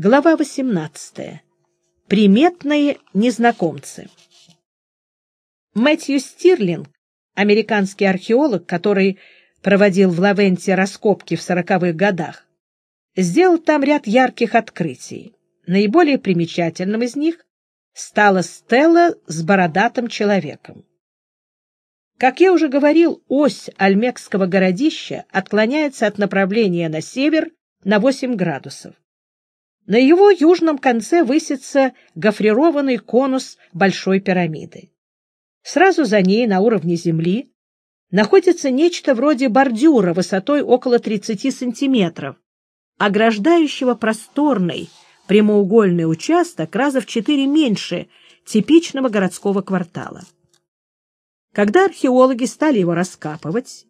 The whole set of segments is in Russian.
Глава 18. Приметные незнакомцы. Мэтью Стирлинг, американский археолог, который проводил в Лавенте раскопки в сороковых годах, сделал там ряд ярких открытий. Наиболее примечательным из них стала стела с бородатым человеком. Как я уже говорил, ось Альмекского городища отклоняется от направления на север на 8 градусов. На его южном конце высится гофрированный конус Большой пирамиды. Сразу за ней, на уровне земли, находится нечто вроде бордюра высотой около 30 сантиметров, ограждающего просторный прямоугольный участок раза в четыре меньше типичного городского квартала. Когда археологи стали его раскапывать,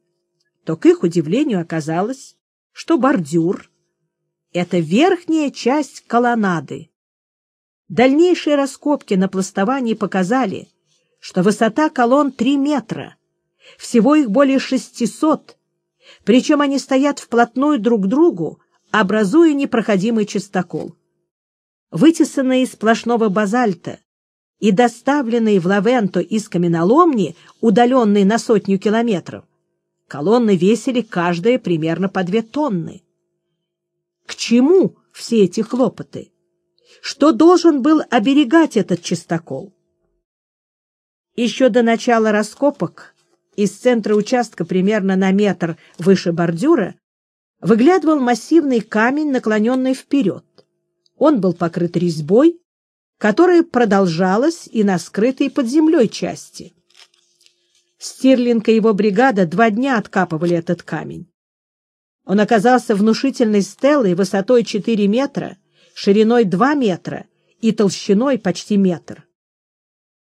то, к их удивлению, оказалось, что бордюр это верхняя часть колоннады. Дальнейшие раскопки на пластовании показали, что высота колонн 3 метра, всего их более 600, причем они стоят вплотную друг к другу, образуя непроходимый частокол. Вытесанные из сплошного базальта и доставленные в Лавенто из каменоломни, удаленные на сотню километров, колонны весили каждая примерно по две тонны. Чему все эти хлопоты? Что должен был оберегать этот чистокол? Еще до начала раскопок из центра участка примерно на метр выше бордюра выглядывал массивный камень, наклоненный вперед. Он был покрыт резьбой, которая продолжалась и на скрытой под землей части. Стирлинг и его бригада два дня откапывали этот камень. Он оказался внушительной стелой высотой 4 метра, шириной 2 метра и толщиной почти метр.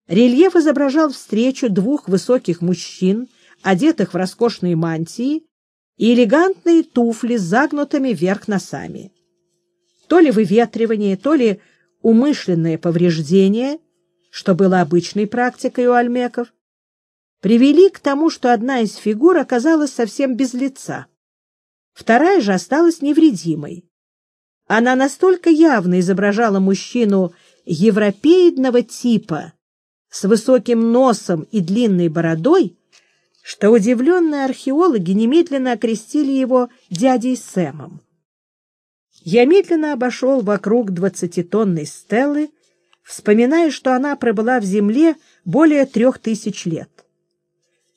Рельеф изображал встречу двух высоких мужчин, одетых в роскошные мантии и элегантные туфли с загнутыми вверх носами. То ли выветривание, то ли умышленное повреждение, что было обычной практикой у альмеков, привели к тому, что одна из фигур оказалась совсем без лица. Вторая же осталась невредимой. Она настолько явно изображала мужчину европеидного типа с высоким носом и длинной бородой, что удивленные археологи немедленно окрестили его дядей Сэмом. Я медленно обошел вокруг двадцатитонной стелы, вспоминая, что она пробыла в земле более трех тысяч лет.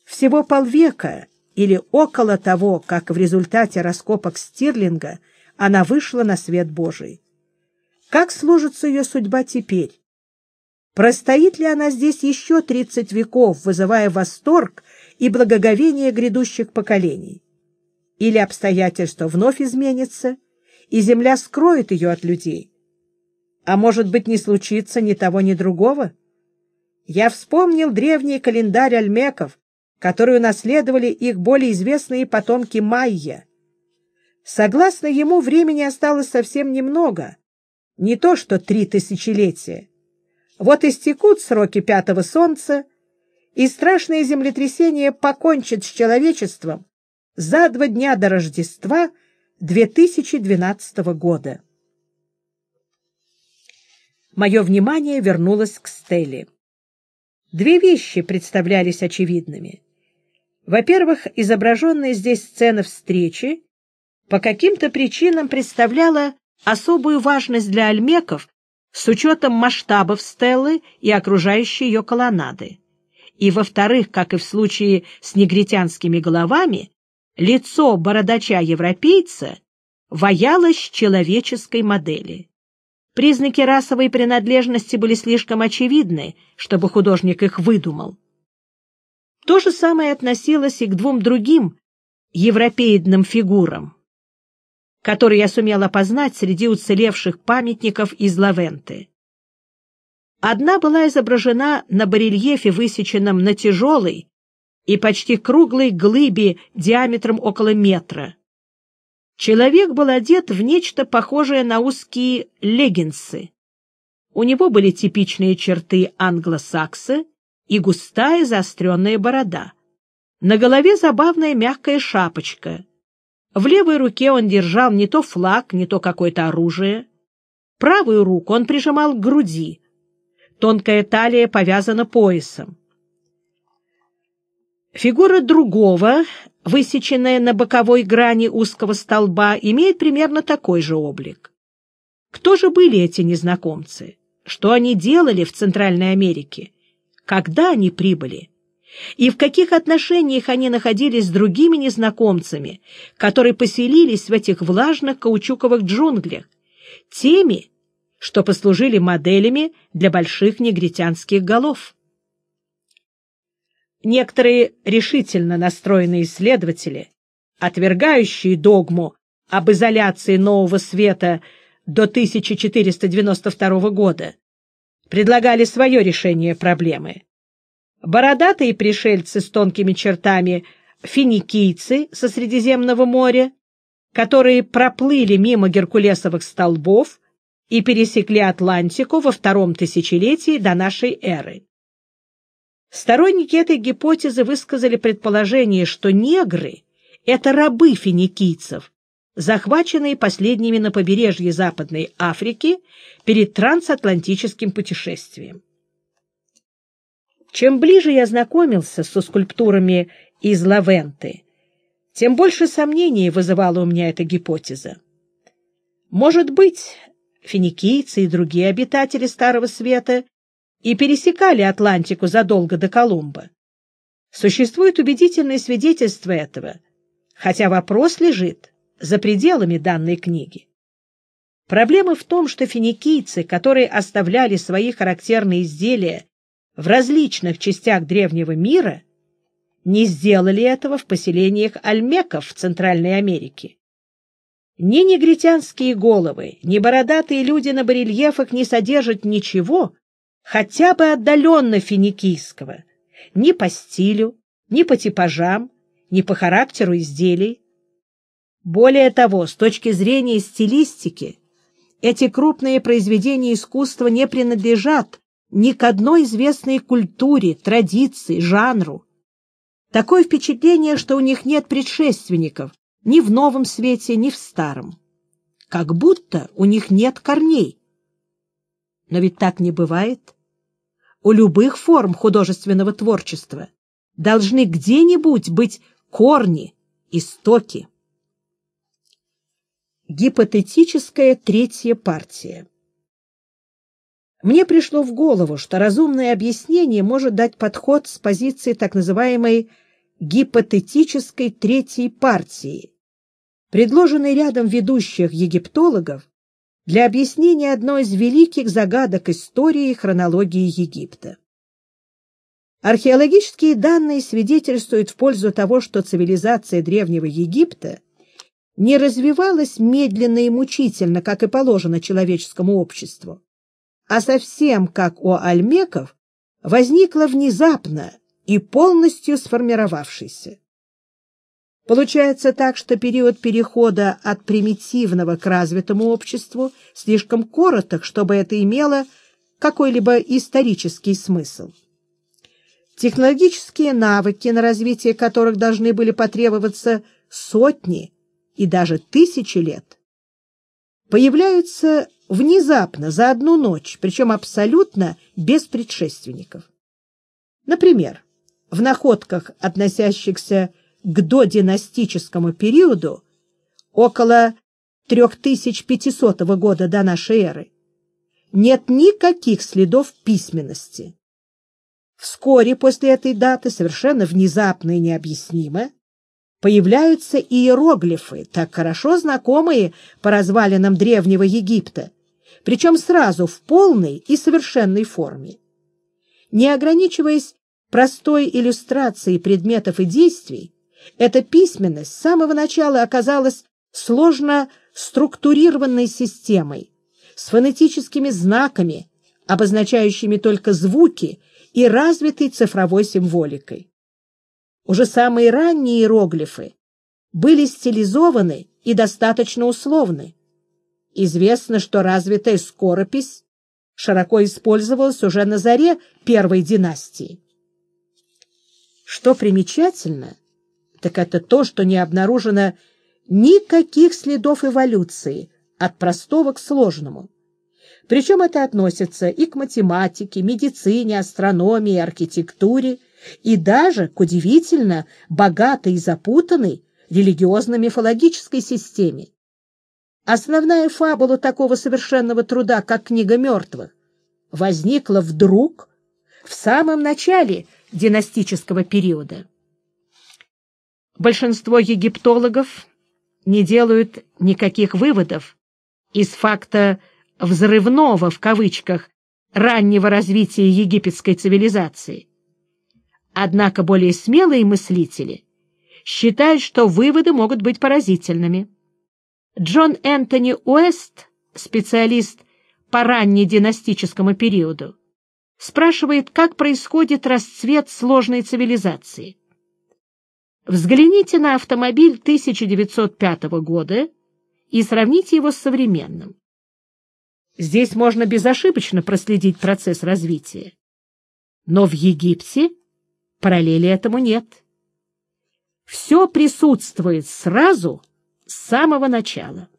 Всего полвека или около того, как в результате раскопок Стирлинга она вышла на свет Божий. Как сложится ее судьба теперь? Простоит ли она здесь еще тридцать веков, вызывая восторг и благоговение грядущих поколений? Или обстоятельства вновь изменятся, и земля скроет ее от людей? А может быть, не случится ни того, ни другого? Я вспомнил древний календарь альмеков, которую наследовали их более известные потомки Майя. Согласно ему, времени осталось совсем немного, не то что три тысячелетия. Вот истекут сроки пятого солнца, и страшное землетрясение покончит с человечеством за два дня до Рождества 2012 года. Мое внимание вернулось к Стелле. Две вещи представлялись очевидными. Во-первых, изображенная здесь сцена встречи по каким-то причинам представляла особую важность для альмеков с учетом масштабов стелы и окружающей ее колоннады. И, во-вторых, как и в случае с негритянскими головами, лицо бородача-европейца ваялось человеческой модели. Признаки расовой принадлежности были слишком очевидны, чтобы художник их выдумал. То же самое относилось и к двум другим европеидным фигурам, которые я сумел опознать среди уцелевших памятников из Лавенты. Одна была изображена на барельефе, высеченном на тяжелой и почти круглой глыбе диаметром около метра. Человек был одет в нечто похожее на узкие леггинсы. У него были типичные черты англосакса и густая заостренная борода. На голове забавная мягкая шапочка. В левой руке он держал не то флаг, не то какое-то оружие. Правую руку он прижимал к груди. Тонкая талия повязана поясом. Фигура другого, высеченная на боковой грани узкого столба, имеет примерно такой же облик. Кто же были эти незнакомцы? Что они делали в Центральной Америке? Когда они прибыли? И в каких отношениях они находились с другими незнакомцами, которые поселились в этих влажных каучуковых джунглях, теми, что послужили моделями для больших негритянских голов? Некоторые решительно настроенные исследователи, отвергающие догму об изоляции Нового Света до 1492 года, предлагали свое решение проблемы. Бородатые пришельцы с тонкими чертами финикийцы со Средиземного моря, которые проплыли мимо геркулесовых столбов и пересекли Атлантику во втором тысячелетии до нашей эры. Сторонники этой гипотезы высказали предположение, что негры — это рабы финикийцев, захваченные последними на побережье Западной Африки перед трансатлантическим путешествием. Чем ближе я знакомился со скульптурами из Лавенты, тем больше сомнений вызывала у меня эта гипотеза. Может быть, финикийцы и другие обитатели Старого Света и пересекали Атлантику задолго до Колумба. Существует убедительное свидетельство этого, хотя вопрос лежит за пределами данной книги. Проблема в том, что финикийцы, которые оставляли свои характерные изделия в различных частях древнего мира, не сделали этого в поселениях альмеков в Центральной Америке. Ни негритянские головы, ни бородатые люди на барельефах не содержат ничего, хотя бы отдаленно финикийского, ни по стилю, ни по типажам, ни по характеру изделий. Более того, с точки зрения стилистики, эти крупные произведения искусства не принадлежат ни к одной известной культуре, традиции, жанру. Такое впечатление, что у них нет предшественников ни в новом свете, ни в старом. Как будто у них нет корней. Но ведь так не бывает у любых форм художественного творчества должны где-нибудь быть корни, истоки. Гипотетическая третья партия Мне пришло в голову, что разумное объяснение может дать подход с позиции так называемой гипотетической третьей партии, предложенной рядом ведущих египтологов для объяснения одной из великих загадок истории и хронологии Египта. Археологические данные свидетельствуют в пользу того, что цивилизация Древнего Египта не развивалась медленно и мучительно, как и положено человеческому обществу, а совсем как у альмеков возникла внезапно и полностью сформировавшейся. Получается так, что период перехода от примитивного к развитому обществу слишком короток, чтобы это имело какой-либо исторический смысл. Технологические навыки, на развитие которых должны были потребоваться сотни и даже тысячи лет, появляются внезапно, за одну ночь, причем абсолютно без предшественников. Например, в находках, относящихся к додинастическому периоду, около 3500 года до нашей эры, нет никаких следов письменности. Вскоре после этой даты, совершенно внезапно и необъяснимо, появляются иероглифы, так хорошо знакомые по развалинам Древнего Египта, причем сразу в полной и совершенной форме. Не ограничиваясь простой иллюстрацией предметов и действий, эта письменность с самого начала оказалась сложно структурированной системой, с фонетическими знаками, обозначающими только звуки и развитой цифровой символикой. Уже самые ранние иероглифы были стилизованы и достаточно условны. Известно, что развитая скоропись широко использовалась уже на заре первой династии. Что примечательно, так это то, что не обнаружено никаких следов эволюции от простого к сложному, Причем это относится и к математике, медицине, астрономии, архитектуре, и даже к удивительно богатой и запутанной религиозно-мифологической системе. Основная фабула такого совершенного труда, как «Книга мертвых», возникла вдруг в самом начале династического периода. Большинство египтологов не делают никаких выводов из факта «взрывного» в кавычках раннего развития египетской цивилизации. Однако более смелые мыслители считают, что выводы могут быть поразительными. Джон Энтони Уэст, специалист по раннединастическому периоду, спрашивает, как происходит расцвет сложной цивилизации. Взгляните на автомобиль 1905 года и сравните его с современным. Здесь можно безошибочно проследить процесс развития. Но в Египте параллели этому нет. Все присутствует сразу с самого начала.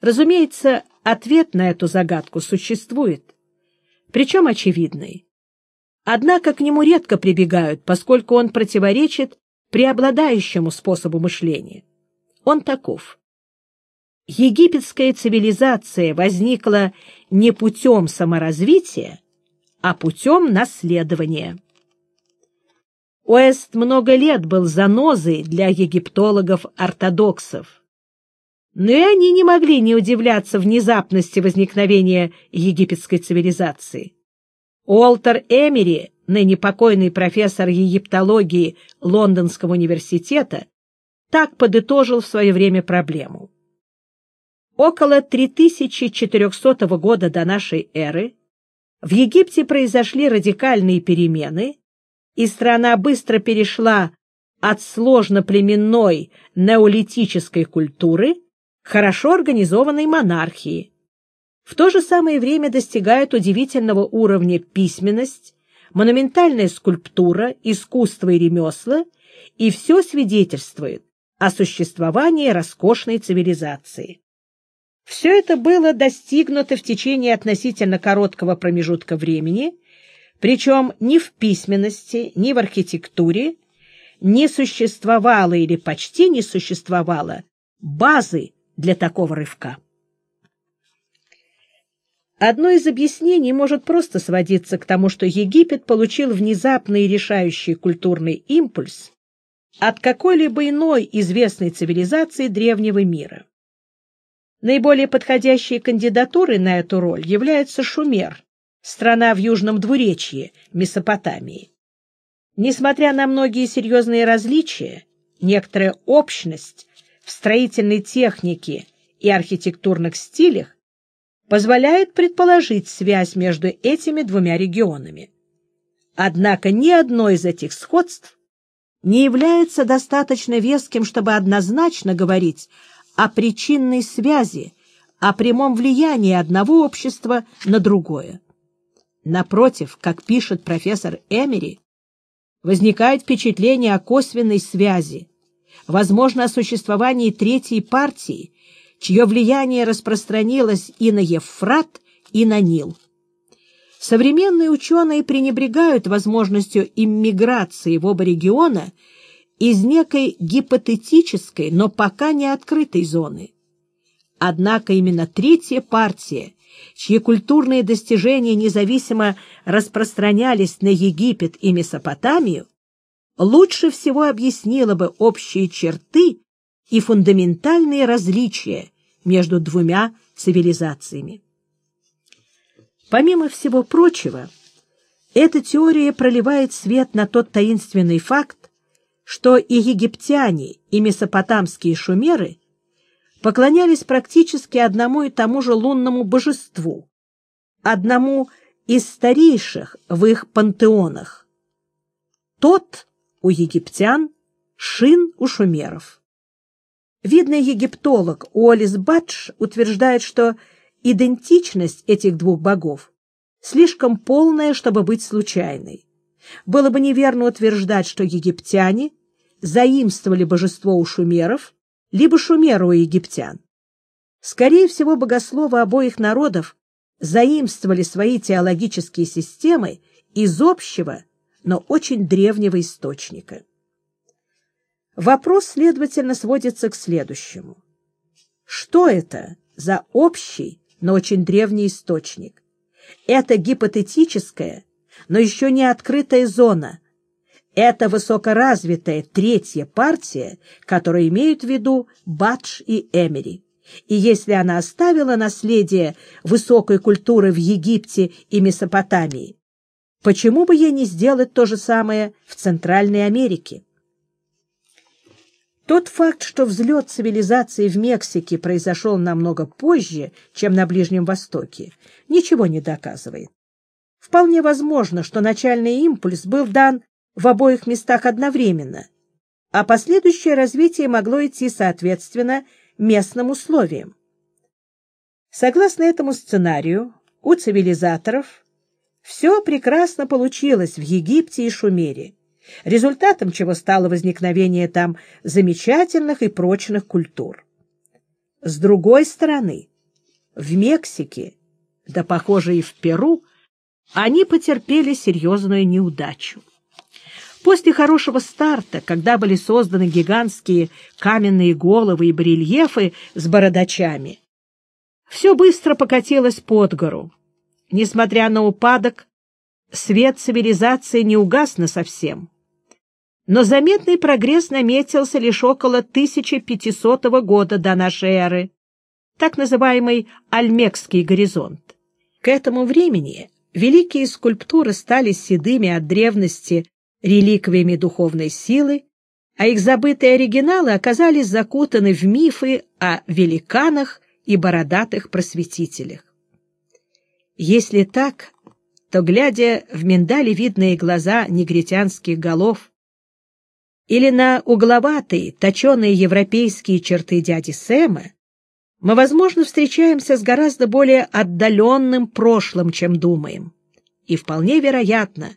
Разумеется, ответ на эту загадку существует, причем очевидный. Однако к нему редко прибегают, поскольку он противоречит преобладающему способу мышления. Он таков. Египетская цивилизация возникла не путем саморазвития, а путем наследования. Уэст много лет был занозой для египтологов-ортодоксов. Но и они не могли не удивляться внезапности возникновения египетской цивилизации. Уолтер Эмери, ныне покойный профессор египтологии Лондонского университета, так подытожил в свое время проблему. Около 3400 года до нашей эры в Египте произошли радикальные перемены, и страна быстро перешла от сложно-племенной неолитической культуры к хорошо организованной монархии, в то же самое время достигают удивительного уровня письменность, монументальная скульптура, искусство и ремесла, и все свидетельствует о существовании роскошной цивилизации. Все это было достигнуто в течение относительно короткого промежутка времени, причем ни в письменности, ни в архитектуре не существовало или почти не существовало базы для такого рывка. Одно из объяснений может просто сводиться к тому, что Египет получил внезапный решающий культурный импульс от какой-либо иной известной цивилизации древнего мира. Наиболее подходящей кандидатурой на эту роль является Шумер, страна в южном двуречье Месопотамии. Несмотря на многие серьезные различия, некоторая общность в строительной технике и архитектурных стилях позволяет предположить связь между этими двумя регионами. Однако ни одно из этих сходств не является достаточно веским, чтобы однозначно говорить о причинной связи, о прямом влиянии одного общества на другое. Напротив, как пишет профессор Эмери, возникает впечатление о косвенной связи, возможно, о существовании третьей партии, чье влияние распространилось и на Евфрат, и на Нил. Современные ученые пренебрегают возможностью иммиграции в оба региона из некой гипотетической, но пока не открытой зоны. Однако именно третья партия, чьи культурные достижения независимо распространялись на Египет и Месопотамию, лучше всего объяснила бы общие черты и фундаментальные различия между двумя цивилизациями. Помимо всего прочего, эта теория проливает свет на тот таинственный факт, что и египтяне, и месопотамские шумеры поклонялись практически одному и тому же лунному божеству, одному из старейших в их пантеонах. Тот у египтян, Шин у шумеров. Видный египтолог Уоллес Бадж утверждает, что идентичность этих двух богов слишком полная, чтобы быть случайной. Было бы неверно утверждать, что египтяне заимствовали божество у шумеров, либо шумеры у египтян. Скорее всего, богословы обоих народов заимствовали свои теологические системы из общего, но очень древнего источника. Вопрос, следовательно, сводится к следующему. Что это за общий, но очень древний источник? Это гипотетическая, но еще не открытая зона. Это высокоразвитая третья партия, которую имеют в виду Бадж и Эмери. И если она оставила наследие высокой культуры в Египте и Месопотамии, почему бы ей не сделать то же самое в Центральной Америке? Тот факт, что взлет цивилизации в Мексике произошел намного позже, чем на Ближнем Востоке, ничего не доказывает. Вполне возможно, что начальный импульс был дан в обоих местах одновременно, а последующее развитие могло идти соответственно местным условиям. Согласно этому сценарию, у цивилизаторов все прекрасно получилось в Египте и Шумере результатом чего стало возникновение там замечательных и прочных культур. С другой стороны, в Мексике, да, похоже, и в Перу, они потерпели серьезную неудачу. После хорошего старта, когда были созданы гигантские каменные головы и барельефы с бородачами, все быстро покатилось под гору. Несмотря на упадок, свет цивилизации не угас на совсем но заметный прогресс наметился лишь около 1500 года до нашей эры, так называемый Альмекский горизонт. К этому времени великие скульптуры стали седыми от древности реликвиями духовной силы, а их забытые оригиналы оказались закутаны в мифы о великанах и бородатых просветителях. Если так, то, глядя в миндалевидные глаза негритянских голов, или на угловатые, точеные европейские черты дяди Сэма, мы, возможно, встречаемся с гораздо более отдаленным прошлым, чем думаем. И вполне вероятно,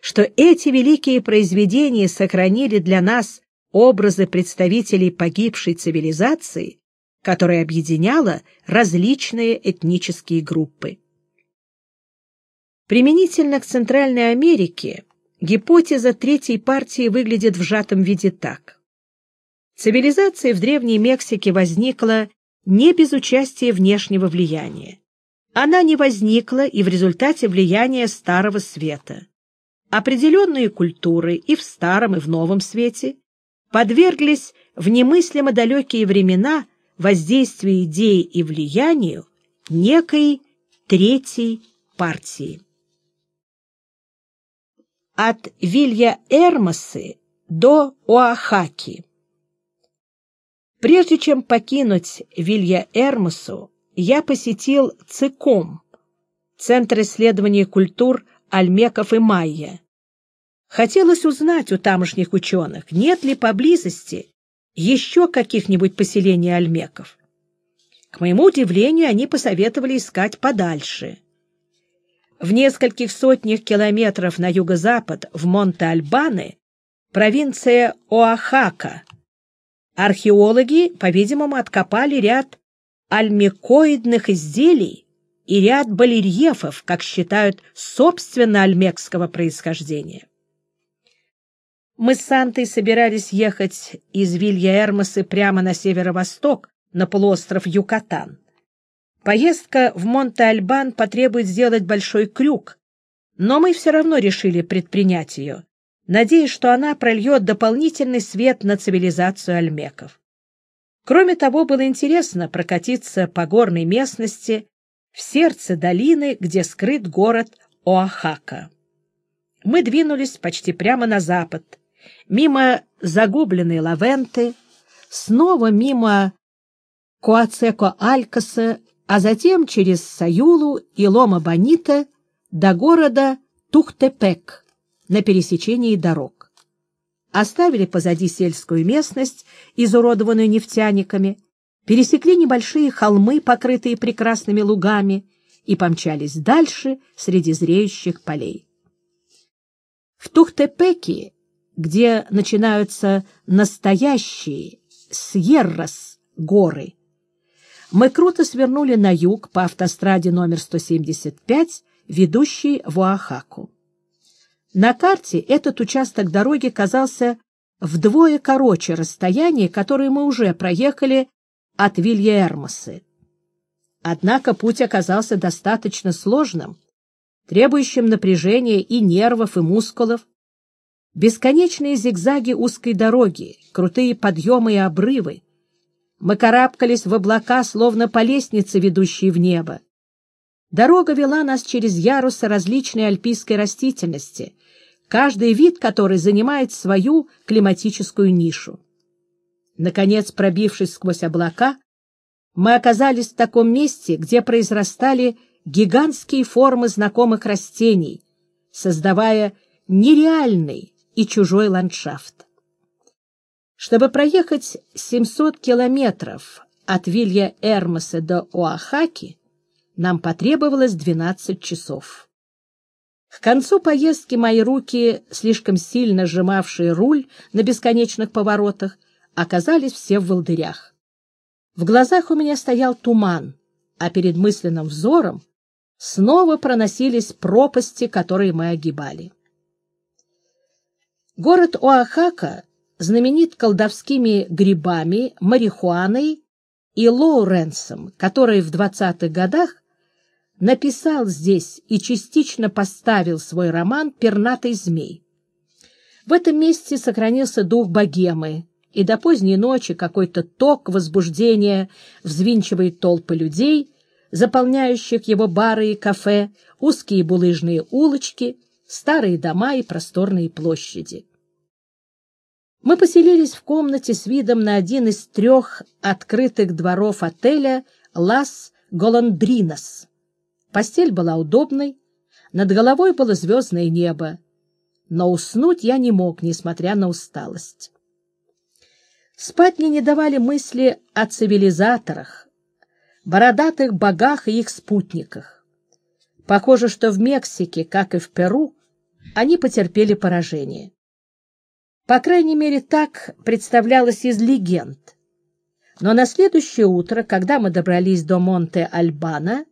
что эти великие произведения сохранили для нас образы представителей погибшей цивилизации, которая объединяла различные этнические группы. Применительно к Центральной Америке Гипотеза третьей партии выглядит в сжатом виде так. Цивилизация в Древней Мексике возникла не без участия внешнего влияния. Она не возникла и в результате влияния Старого Света. Определенные культуры и в Старом, и в Новом Свете подверглись в немыслимо далекие времена воздействию идей и влиянию некой третьей партии от Вилья-Эрмосы до Оахаки. Прежде чем покинуть Вилья-Эрмосу, я посетил ЦИКОМ, Центр исследования культур Альмеков и Майя. Хотелось узнать у тамошних ученых, нет ли поблизости еще каких-нибудь поселений Альмеков. К моему удивлению, они посоветовали искать подальше — в нескольких сотнях километров на юго-запад, в Монте-Альбаны, провинция Оахака. Археологи, по-видимому, откопали ряд альмекоидных изделий и ряд балерьефов, как считают, собственно альмекского происхождения. Мы с Сантой собирались ехать из Вилья-Эрмосы прямо на северо-восток, на полуостров Юкатан. Поездка в Монте-Альбан потребует сделать большой крюк, но мы все равно решили предпринять ее, надеясь, что она прольет дополнительный свет на цивилизацию альмеков. Кроме того, было интересно прокатиться по горной местности в сердце долины, где скрыт город Оахака. Мы двинулись почти прямо на запад, мимо загубленной Лавенты, снова мимо Коацеко-Алькаса а затем через Саюлу и Лома-Бонита до города Тухтепек на пересечении дорог. Оставили позади сельскую местность, изуродованную нефтяниками, пересекли небольшие холмы, покрытые прекрасными лугами, и помчались дальше среди зреющих полей. В Тухтепеке, где начинаются настоящие Сьеррас горы, мы круто свернули на юг по автостраде номер 175, ведущей в Оахаку. На карте этот участок дороги казался вдвое короче расстояния, которое мы уже проехали от Вилья-Эрмосы. Однако путь оказался достаточно сложным, требующим напряжения и нервов, и мускулов. Бесконечные зигзаги узкой дороги, крутые подъемы и обрывы. Мы карабкались в облака, словно по лестнице, ведущей в небо. Дорога вела нас через ярусы различной альпийской растительности, каждый вид которой занимает свою климатическую нишу. Наконец, пробившись сквозь облака, мы оказались в таком месте, где произрастали гигантские формы знакомых растений, создавая нереальный и чужой ландшафт. Чтобы проехать 700 километров от Вилья Эрмоса до Оахаки, нам потребовалось 12 часов. К концу поездки мои руки, слишком сильно сжимавшие руль на бесконечных поворотах, оказались все в волдырях. В глазах у меня стоял туман, а перед мысленным взором снова проносились пропасти, которые мы огибали. Город Оахака знаменит колдовскими грибами, марихуаной и Лоуренсом, который в 20-х годах написал здесь и частично поставил свой роман «Пернатый змей». В этом месте сохранился дух богемы, и до поздней ночи какой-то ток возбуждения взвинчивает толпы людей, заполняющих его бары и кафе, узкие булыжные улочки, старые дома и просторные площади. Мы поселились в комнате с видом на один из трех открытых дворов отеля «Лас Голандринос». Постель была удобной, над головой было звездное небо, но уснуть я не мог, несмотря на усталость. Спать мне не давали мысли о цивилизаторах, бородатых богах и их спутниках. Похоже, что в Мексике, как и в Перу, они потерпели поражение. По крайней мере, так представлялось из легенд. Но на следующее утро, когда мы добрались до Монте-Альбана,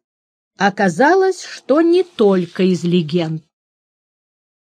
оказалось, что не только из легенд.